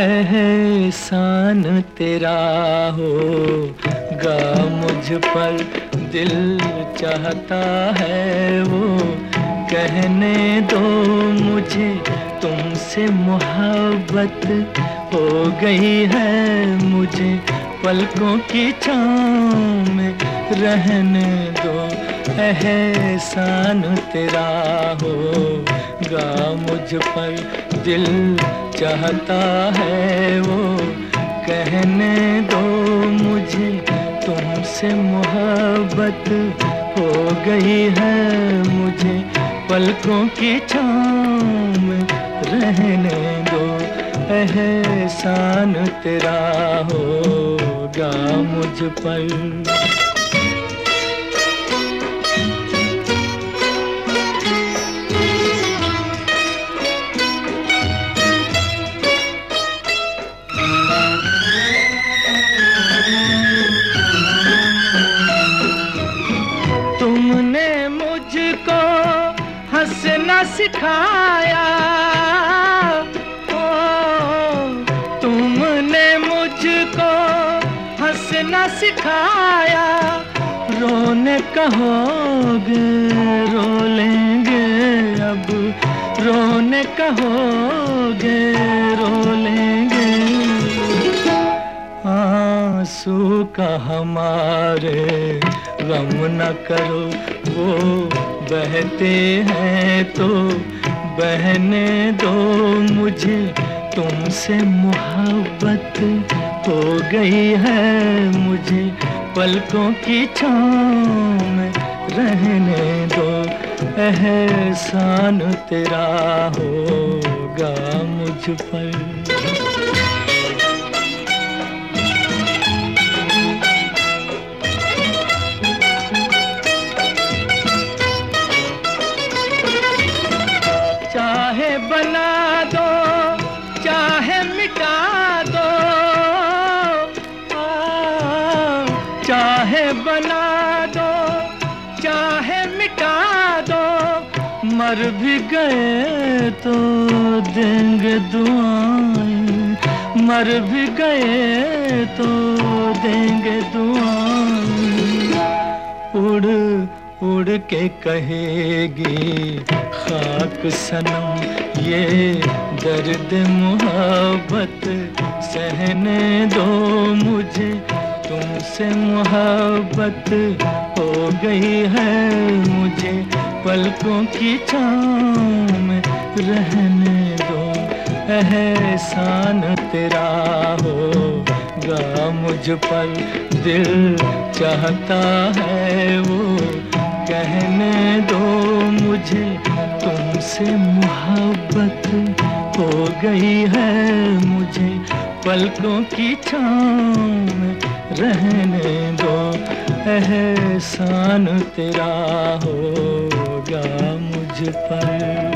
एहसान तेरा हो। गा मुझ पर दिल चाहता है वो। कहने दो मुझे, तुमसे मोहब्बत हो गई है मुझे। पलकों की छाँव में रहने दो एहसान तेरा हो। गा मुझ पर दिल चाहता है वो, कहने दो मुझे, तुमसे मोहब्बत हो गई है मुझे, पलकों की छाँव में रहने दो, एहसान तेरा होगा मुझ पर। सिखाया। ओ, तुमने मुझको हंसना सिखाया। रोने कहोगे, रो लेंगे अब। रोने कहोगे, रो लेंगे। आँसू का हमारे गम न करो, वो बहते हैं तो बहने दो मुझे। तुमसे मोहब्बत हो गई है मुझे। पलकों की छाँव में रहने दो। एहसान तेरा होगा मुझ पर। चाहे बना दो, चाहे मिटा दो, मर भी गए तो देंगे दुआएँ। मर भी गए तो देंगे दुआएँ। उड़ उड़ के कहेगी, खाक सनम, ये दर्द मोहब्बत, सहने दो मुझे। तुमसे मोहब्बत हो गई है मुझे। पलकों की छाँव में रहने दो, एहसान तेरा होगा मुझ पर। दिल चाहता है वो कहने दो मुझे, तुमसे मोहब्बत हो गई है मुझे। पलकों की छाँव में रहने दो। एहसान तेरा होगा मुझ पर।